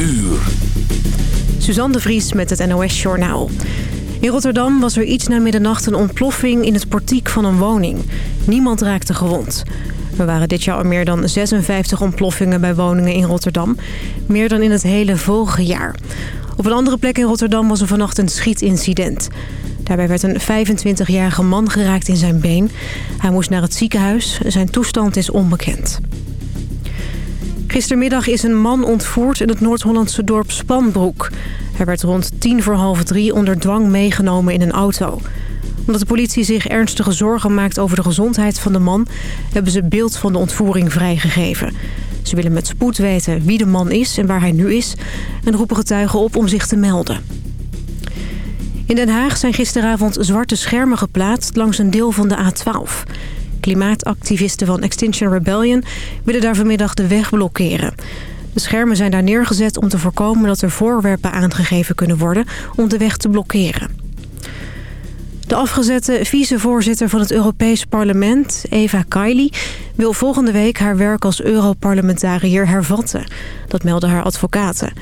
uur. Suzanne de Vries met het NOS Journaal. In Rotterdam was er iets na middernacht een ontploffing in het portiek van een woning. Niemand raakte gewond. Er waren dit jaar al meer dan 56 ontploffingen bij woningen in Rotterdam. Meer dan in het hele vorige jaar. Op een andere plek in Rotterdam was er vannacht een schietincident. Daarbij werd een 25-jarige man geraakt in zijn been. Hij moest naar het ziekenhuis. Zijn toestand is onbekend. Gistermiddag is een man ontvoerd in het Noord-Hollandse dorp Spanbroek. Hij werd rond tien voor half drie onder dwang meegenomen in een auto. Omdat de politie zich ernstige zorgen maakt over de gezondheid van de man... hebben ze beeld van de ontvoering vrijgegeven. Ze willen met spoed weten wie de man is en waar hij nu is... en roepen getuigen op om zich te melden. In Den Haag zijn gisteravond zwarte schermen geplaatst langs een deel van de A12. Klimaatactivisten van Extinction Rebellion willen daar vanmiddag de weg blokkeren. De schermen zijn daar neergezet om te voorkomen dat er voorwerpen aangegeven kunnen worden om de weg te blokkeren. De afgezette vicevoorzitter van het Europees Parlement, Eva Kaili... wil volgende week haar werk als Europarlementariër hervatten. Dat melden haar advocaten.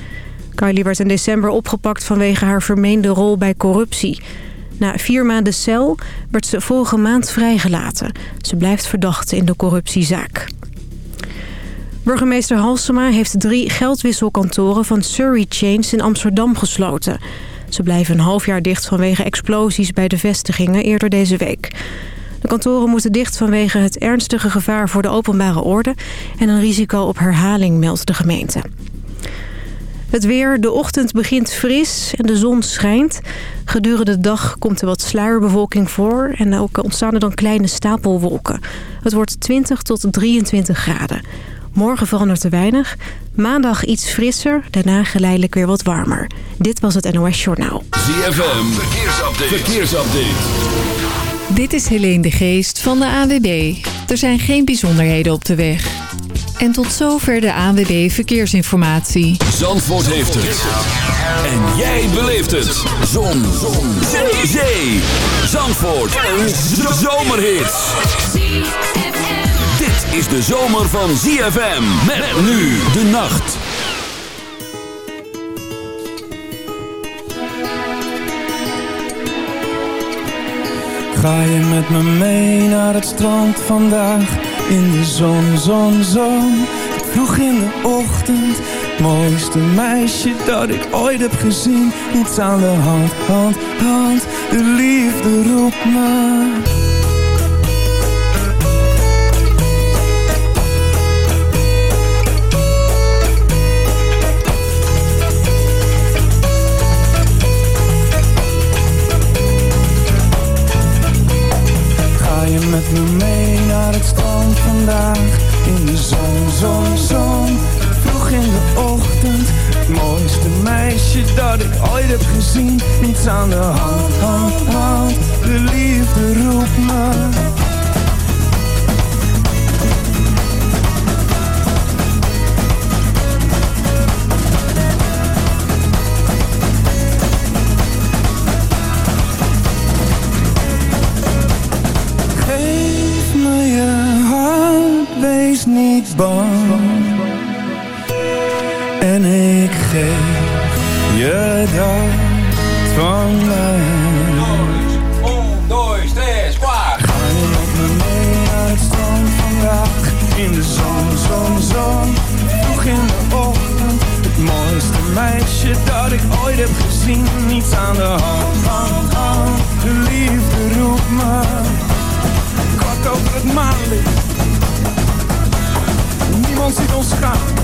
Kaili werd in december opgepakt vanwege haar vermeende rol bij corruptie. Na vier maanden cel werd ze vorige maand vrijgelaten. Ze blijft verdachte in de corruptiezaak. Burgemeester Halsema heeft drie geldwisselkantoren van Surrey Chains in Amsterdam gesloten. Ze blijven een half jaar dicht vanwege explosies bij de vestigingen eerder deze week. De kantoren moeten dicht vanwege het ernstige gevaar voor de openbare orde... en een risico op herhaling, meldt de gemeente. Het weer, de ochtend begint fris en de zon schijnt. Gedurende de dag komt er wat sluierbewolking voor... en ook ontstaan er dan kleine stapelwolken. Het wordt 20 tot 23 graden. Morgen verandert er weinig. Maandag iets frisser, daarna geleidelijk weer wat warmer. Dit was het NOS Journaal. ZFM, verkeersupdate. verkeersupdate. Dit is Helene de Geest van de AWB. Er zijn geen bijzonderheden op de weg. En tot zover de ANWB Verkeersinformatie. Zandvoort heeft het. En jij beleeft het. Zon. Zon. Zee. Zee. Zandvoort. Een zomerhit. Dit is de zomer van ZFM. Met nu de nacht. Ga je met me mee naar het strand vandaag? In de zon, zon, zon. Vroeg in de ochtend. Mooiste meisje dat ik ooit heb gezien. Niets aan de hand, hand, hand. De liefde roept me. Ga je met me dat ik ooit heb gezien. Niets aan de hand, hand, hand. De liefde roept me. Geef me je hand, wees niet bang. En ik geef je dat van mij. Ga je me mee het strand vandaag? In de zon, zon, zon. Vroeg in de ochtend. Het mooiste meisje dat ik ooit heb gezien. Niets aan de hand, hand, hand. De liefde roept me kwart over het maanlicht. Niemand ziet ons gaan.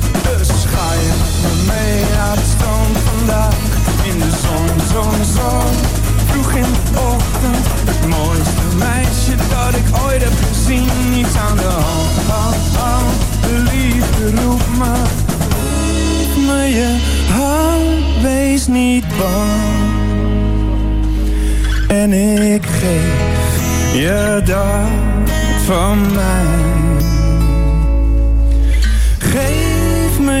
haaien mee vandaag. In de zon, zon, zon, vroeg in de ochtend. Het mooiste meisje dat ik ooit heb gezien. Niets aan de hand, oh, oh, de liefde roep me. Roep me je hand, wees niet bang. En ik geef je dat van mij.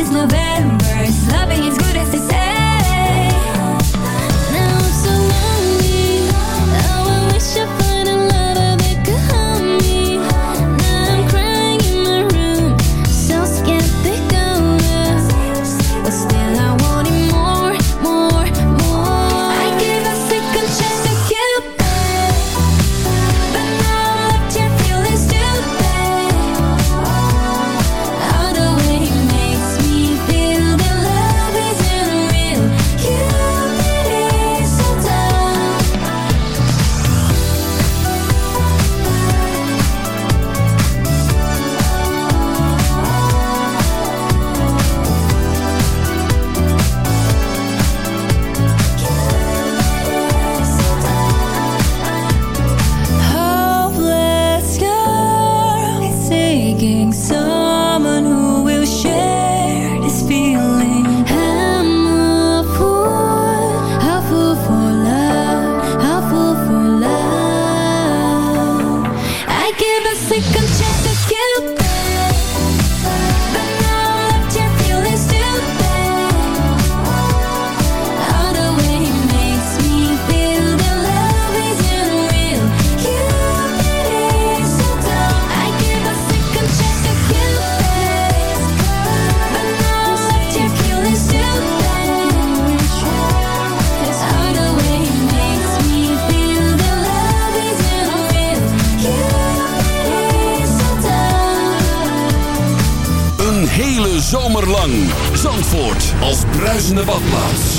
notícias, novelas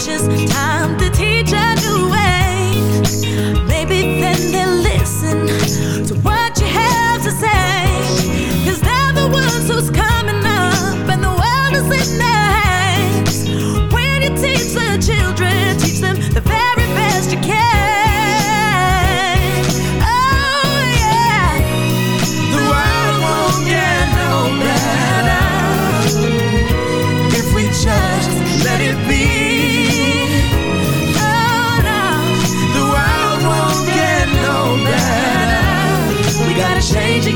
just time.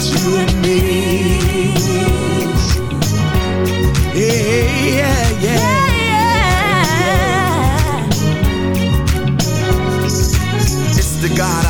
it's you and me. Yeah, yeah, yeah. yeah, yeah. It's the God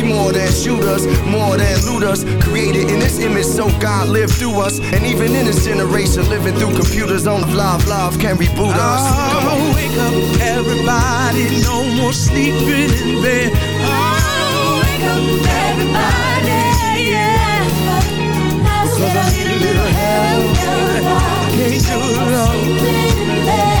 more than shooters, more than looters. Created in this image so God lived through us. And even in this generation, living through computers on love, love can reboot us. Come on. Oh, wake up, everybody. No more sleeping in bed. Oh, wake up, everybody. Yeah. Cause I need a little help. Can't do it alone.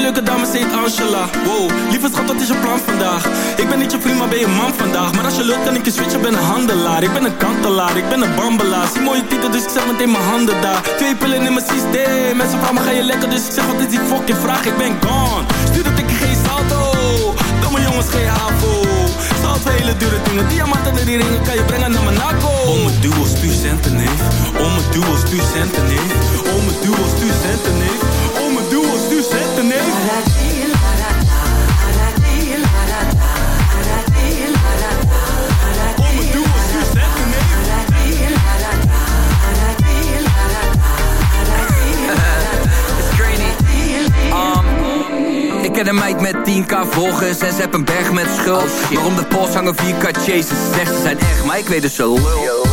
Leuke dame, ze heet Angela. Wow, lieve schat, wat is je plan vandaag? Ik ben niet je maar ben je man vandaag? Maar als je lukt, kan ik je switchen, ben een handelaar. Ik ben een kantelaar, ik ben een bambelaar. Zie mooie titel, dus ik zet meteen mijn handen daar. Twee pillen in mijn systeem. Mensen vragen ga je lekker? Dus ik zeg, wat is die fucking vraag? Ik ben gone. Stuur dat ik geen salto. Domme jongens, geen havo. Zout voor hele dure dingen Diamanten en die ringen kan je brengen naar Monaco Om mijn duo, stuur centen, neef. Om mijn duo, stuur centen, neef. Om mijn duo, stuur centen, neef ken een meid met 10k volgers en ze heeft een berg met schuld. maar om de pols hangen 4k chases. Ze zegt ze zijn echt, maar ik weet dus ze lul.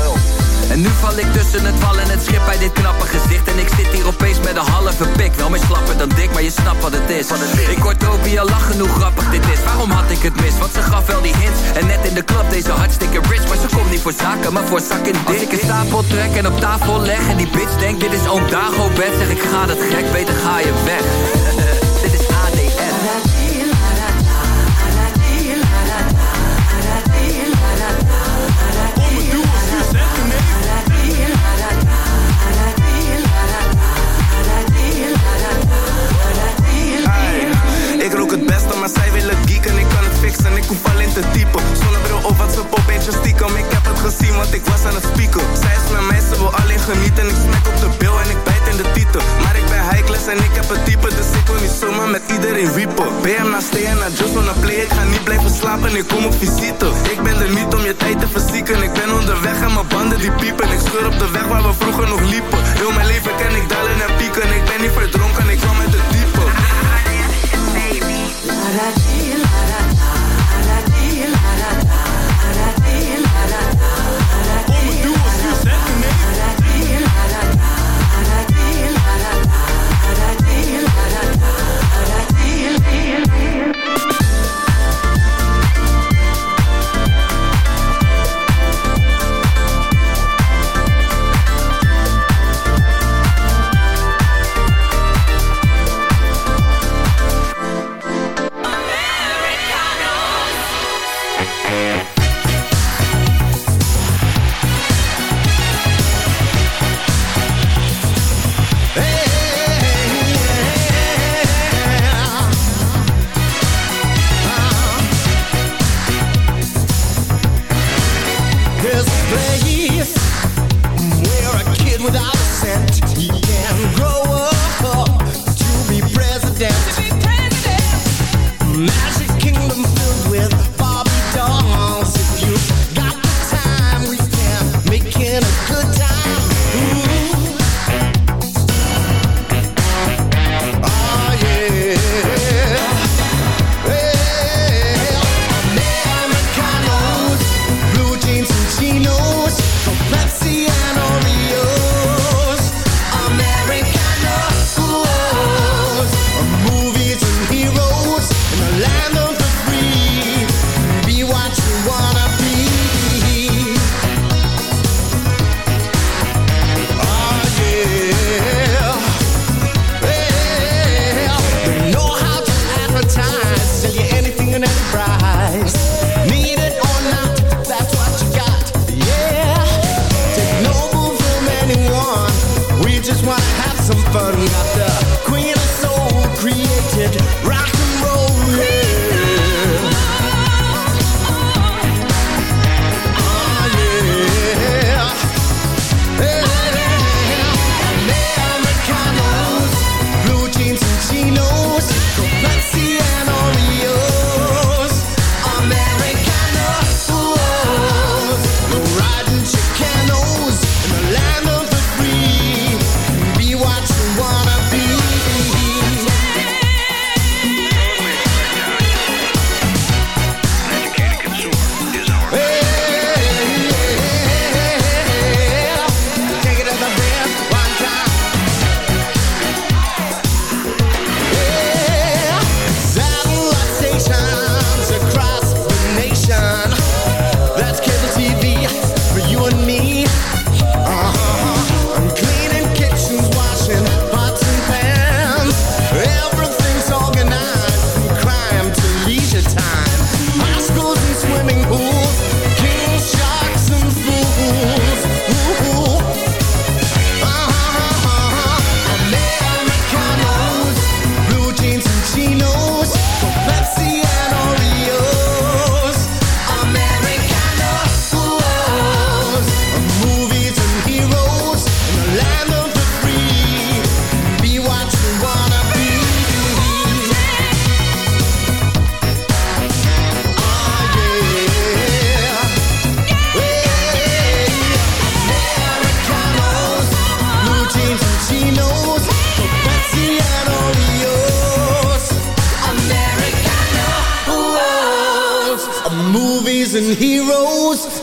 En nu val ik tussen het wal en het schip bij dit knappe gezicht. En ik zit hier opeens met een halve pik. Wel meer slapper dan dik, maar je snapt wat het is. Ik hoor Toby al lachen hoe grappig dit is. Waarom had ik het mis? Want ze gaf wel die hints. En net in de club deze hartstikke rich. Maar ze komt niet voor zaken, maar voor zak in dik. ik een stapel trek en op tafel leg En die bitch denkt dit is oom Dago bed Zeg ik ga dat gek, beter ga je weg te typen. Zonnebril op, wat ze pop, eentje stiekem. Ik heb het gezien, want ik was aan het spieken. Zij is met mij, ze wil alleen genieten. Ik smek op de bil en ik bijt in de titel. Maar ik ben class en ik heb het type. Dus ik wil niet zomaar met iedereen wiepen. BM naar stay en naar just wanna play. Ik ga niet blijven slapen, ik kom op visite. Ik ben er niet om je tijd te verzieken. Ik ben onderweg en mijn banden die piepen. Ik scheur op de weg waar we vroeger nog liepen.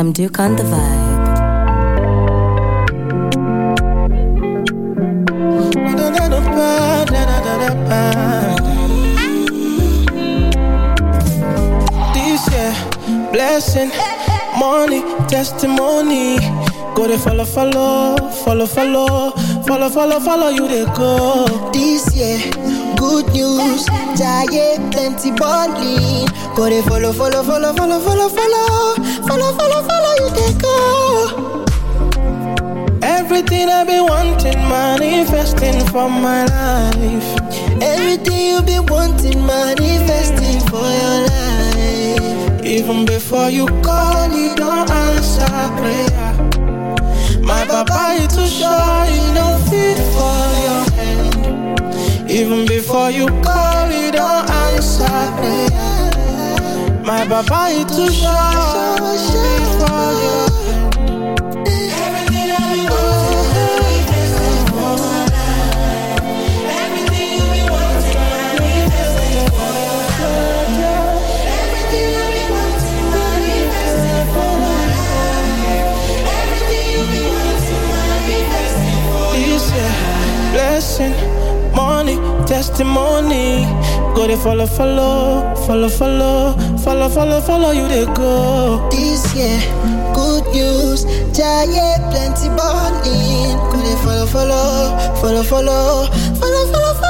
Some Duke on the vibe. This year, blessing, money, testimony. Go to follow, follow, follow, follow, follow, follow, follow you they go. This year, good news, giant plenty balling. Go they follow, follow, follow, follow, follow, follow, follow, follow, follow you they go. Everything I've been wanting, manifesting for my life. Everything you've been wanting, manifesting for your life. Even before you call, you don't answer prayer. My papa is too shy, he don't fit for your hand. Even before you call, you don't answer prayer. My baba is too shy. They follow, follow, follow, follow, follow, follow, follow you they go. This year, good news, giant plenty balling. Go they follow, follow, follow, follow, follow, follow, follow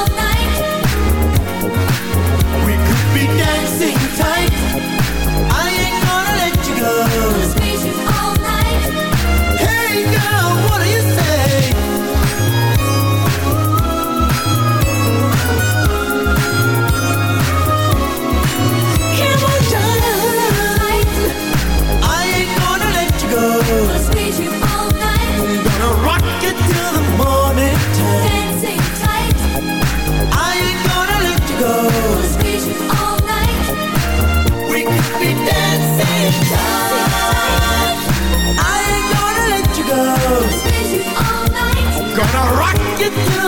you.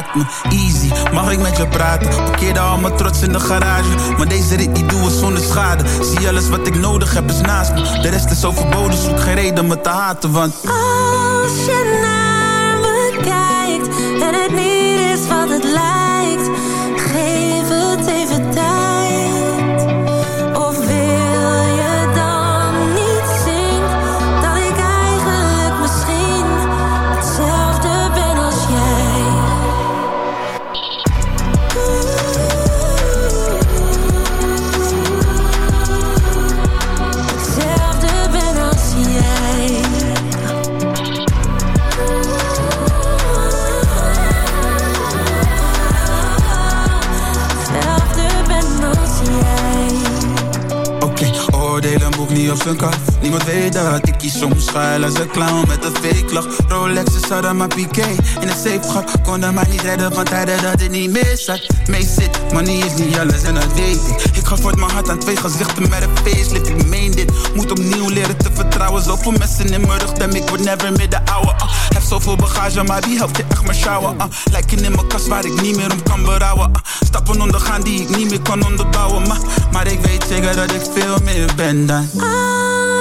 Mm, easy. Mag ik met je praten? Parkeerde al mijn trots in de garage. Maar deze rit die doe als zonder schade. Zie alles wat ik nodig heb is naast me. De rest is overboden, zoek geen reden me te haten, want... Als je fais gaffe niemand weet dat. Ik kies soms schuil als een clown met een fake lach. Rolex is hadden maar piqué in een safe gat Kon hem maar niet redden van tijden dat het niet meer zat. Mee zit, money is niet alles en dat weet ik. Ik ga voort mijn hart aan twee gezichten met een facelift. Ik meen dit, moet opnieuw leren te vertrouwen. Zoveel mensen in mijn rug, dem ik word never meer de ouwe uh. Heb zoveel bagage, maar wie helpt je echt maar sjouwen uh. Lijken in mijn kast waar ik niet meer om kan berouwen uh. Stappen ondergaan die ik niet meer kan onderbouwen Maar, maar ik weet zeker dat ik veel meer ben dan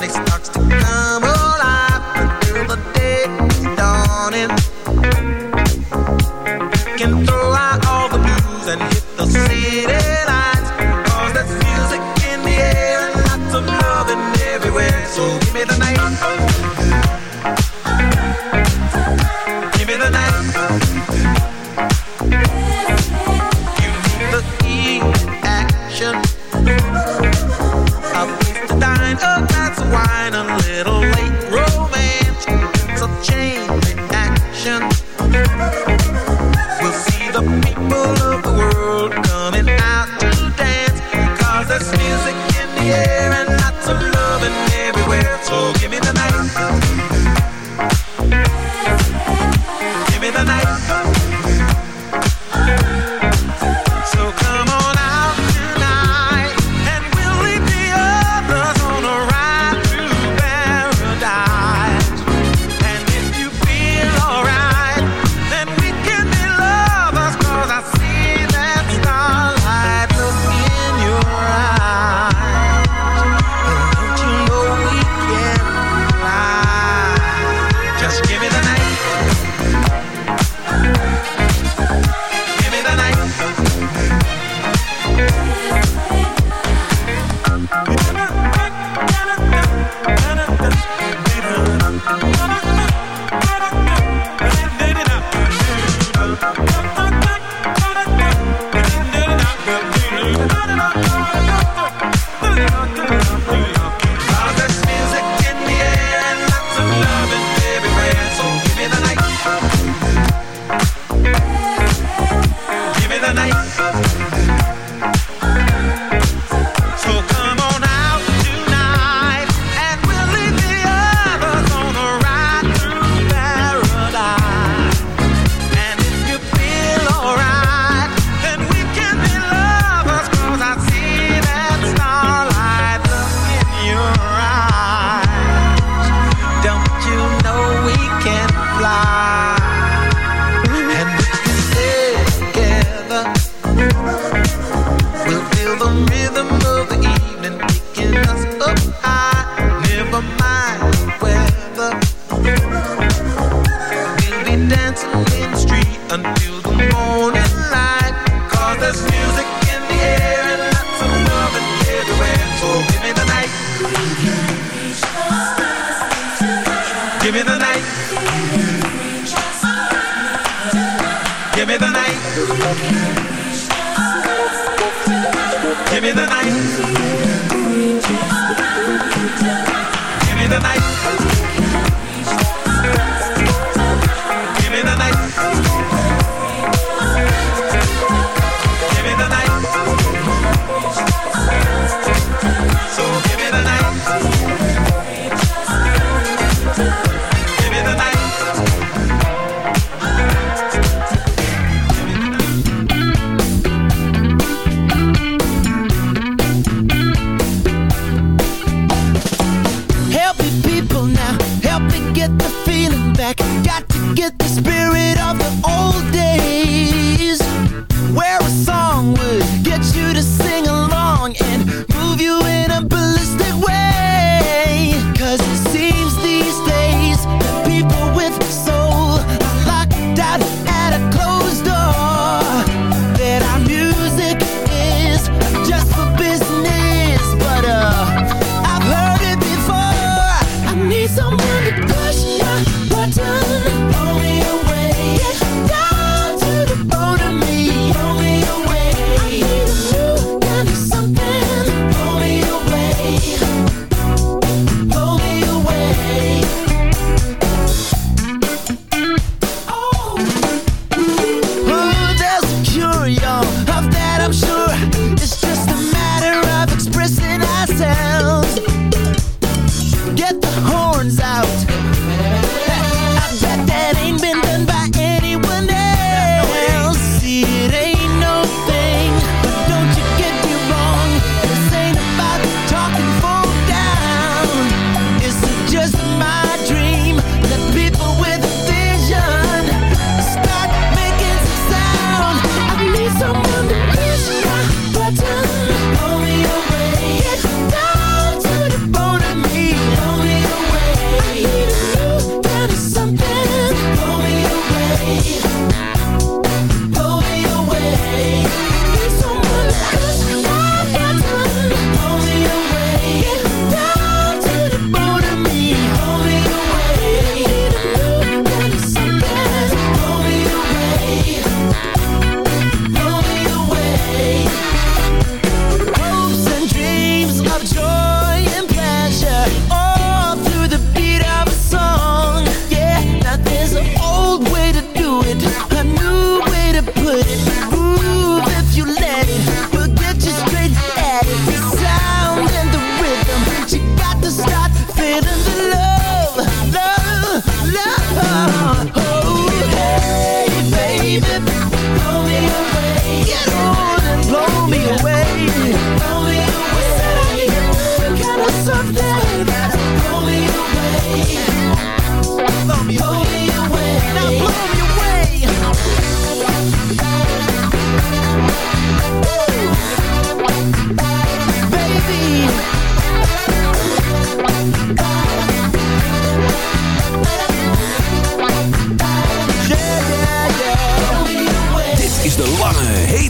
The party starts to come